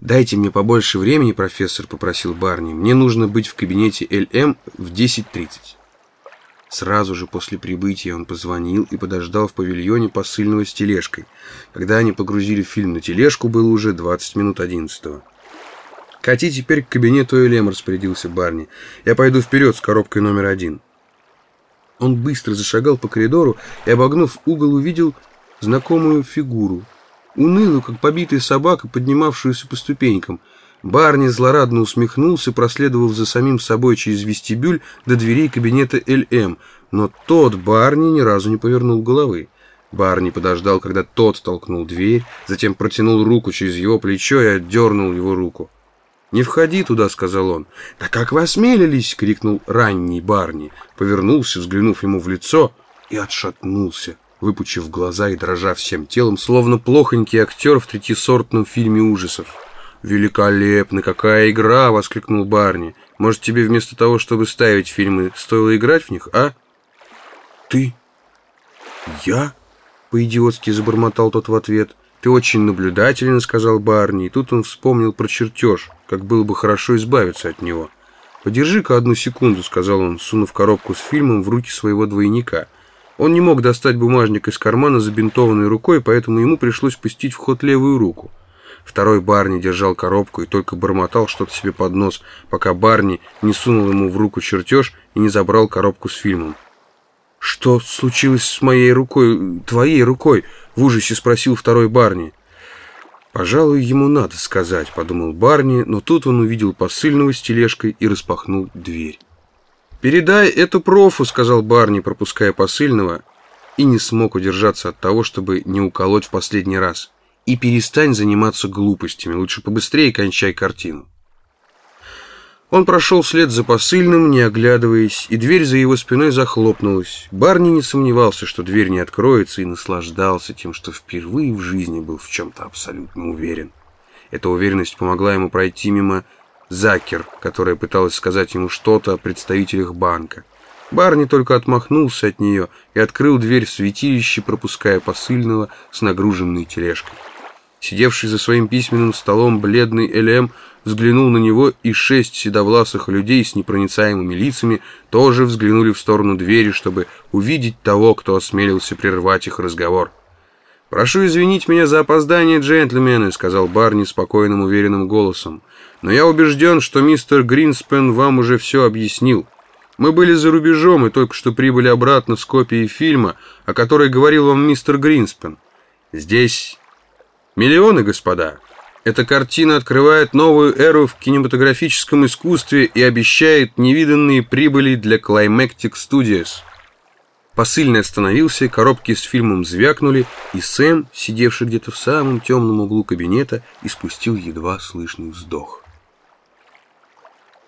«Дайте мне побольше времени, профессор», — попросил Барни. «Мне нужно быть в кабинете ЛМ в 10.30». Сразу же после прибытия он позвонил и подождал в павильоне посыльного с тележкой. Когда они погрузили фильм на тележку, было уже 20 минут 11 -го. «Кати теперь к кабинету ЛМ», — распорядился Барни. «Я пойду вперед с коробкой номер один». Он быстро зашагал по коридору и, обогнув угол, увидел знакомую фигуру — унылую, как побитая собака, поднимавшуюся по ступенькам. Барни злорадно усмехнулся, проследовав за самим собой через вестибюль до дверей кабинета ЛМ, но тот Барни ни разу не повернул головы. Барни подождал, когда тот толкнул дверь, затем протянул руку через его плечо и отдернул его руку. «Не входи туда», — сказал он. «Да как вы осмелились!» — крикнул ранний Барни. Повернулся, взглянув ему в лицо, и отшатнулся выпучив глаза и дрожа всем телом, словно плохонький актер в третьесортном фильме ужасов. «Великолепно! Какая игра!» — воскликнул Барни. «Может, тебе вместо того, чтобы ставить фильмы, стоило играть в них, а?» «Ты? Я?» — по-идиотски забормотал тот в ответ. «Ты очень наблюдателен», — сказал Барни, и тут он вспомнил про чертеж, как было бы хорошо избавиться от него. «Подержи-ка одну секунду», — сказал он, сунув коробку с фильмом в руки своего двойника — он не мог достать бумажник из кармана забинтованной рукой, поэтому ему пришлось пустить в ход левую руку. Второй Барни держал коробку и только бормотал что-то себе под нос, пока Барни не сунул ему в руку чертеж и не забрал коробку с фильмом. «Что случилось с моей рукой, твоей рукой?» — в ужасе спросил второй Барни. «Пожалуй, ему надо сказать», — подумал Барни, но тут он увидел посыльного с тележкой и распахнул дверь. «Передай эту профу», — сказал Барни, пропуская посыльного, и не смог удержаться от того, чтобы не уколоть в последний раз. «И перестань заниматься глупостями, лучше побыстрее кончай картину». Он прошел вслед за посыльным, не оглядываясь, и дверь за его спиной захлопнулась. Барни не сомневался, что дверь не откроется, и наслаждался тем, что впервые в жизни был в чем-то абсолютно уверен. Эта уверенность помогла ему пройти мимо Закер, которая пыталась сказать ему что-то о представителях банка. Барни только отмахнулся от нее и открыл дверь в святилище, пропуская посыльного с нагруженной тележкой. Сидевший за своим письменным столом бледный Элем взглянул на него, и шесть седовласых людей с непроницаемыми лицами тоже взглянули в сторону двери, чтобы увидеть того, кто осмелился прервать их разговор. «Прошу извинить меня за опоздание, джентльмены», — сказал Барни спокойным, уверенным голосом. «Но я убежден, что мистер Гринспен вам уже все объяснил. Мы были за рубежом и только что прибыли обратно с копией фильма, о которой говорил вам мистер Гринспен. Здесь миллионы, господа. Эта картина открывает новую эру в кинематографическом искусстве и обещает невиданные прибыли для Climactic Studios». Посыльный остановился, коробки с фильмом звякнули, и Сэм, сидевший где-то в самом темном углу кабинета, испустил едва слышный вздох.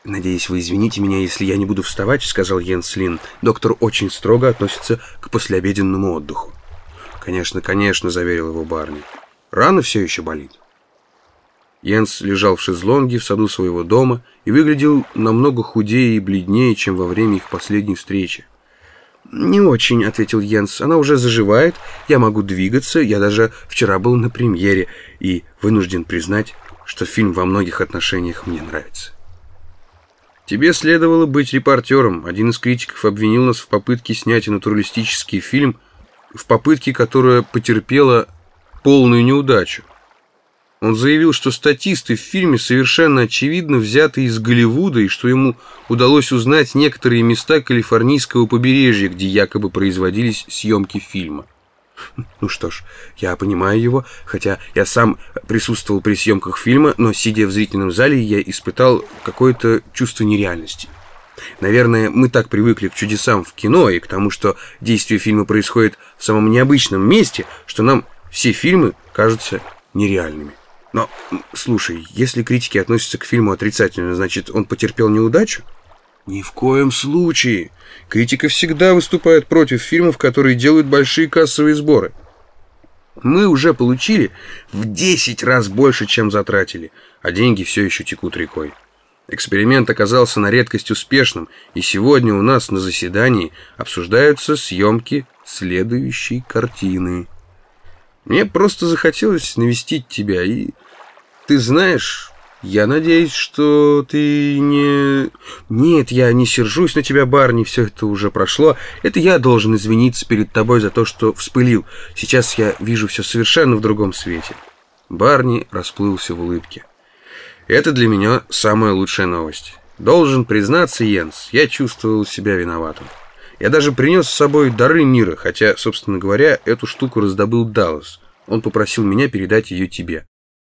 «Надеюсь, вы извините меня, если я не буду вставать», — сказал Йенс Лин. «Доктор очень строго относится к послеобеденному отдыху». «Конечно, конечно», — заверил его Барни. «Рана все еще болит». Йенс лежал в шезлонге в саду своего дома и выглядел намного худее и бледнее, чем во время их последней встречи. «Не очень», — ответил Йенс. «Она уже заживает, я могу двигаться, я даже вчера был на премьере и вынужден признать, что фильм во многих отношениях мне нравится». «Тебе следовало быть репортером. Один из критиков обвинил нас в попытке снять натуралистический фильм, в попытке, которая потерпела полную неудачу. Он заявил, что статисты в фильме совершенно очевидно взяты из Голливуда и что ему удалось узнать некоторые места калифорнийского побережья, где якобы производились съемки фильма. Ну что ж, я понимаю его, хотя я сам присутствовал при съемках фильма, но, сидя в зрительном зале, я испытал какое-то чувство нереальности. Наверное, мы так привыкли к чудесам в кино и к тому, что действие фильма происходит в самом необычном месте, что нам все фильмы кажутся нереальными. Но, слушай, если критики относятся к фильму отрицательно, значит, он потерпел неудачу? Ни в коем случае. Критика всегда выступает против фильмов, которые делают большие кассовые сборы. Мы уже получили в 10 раз больше, чем затратили, а деньги все еще текут рекой. Эксперимент оказался на редкость успешным, и сегодня у нас на заседании обсуждаются съемки следующей картины. Мне просто захотелось навестить тебя и Ты знаешь, я надеюсь, что ты не... Нет, я не сержусь на тебя, Барни, все это уже прошло. Это я должен извиниться перед тобой за то, что вспылил. Сейчас я вижу все совершенно в другом свете. Барни расплылся в улыбке. Это для меня самая лучшая новость. Должен признаться, Йенс, я чувствовал себя виноватым. Я даже принес с собой дары мира, хотя, собственно говоря, эту штуку раздобыл Даллас. Он попросил меня передать ее тебе.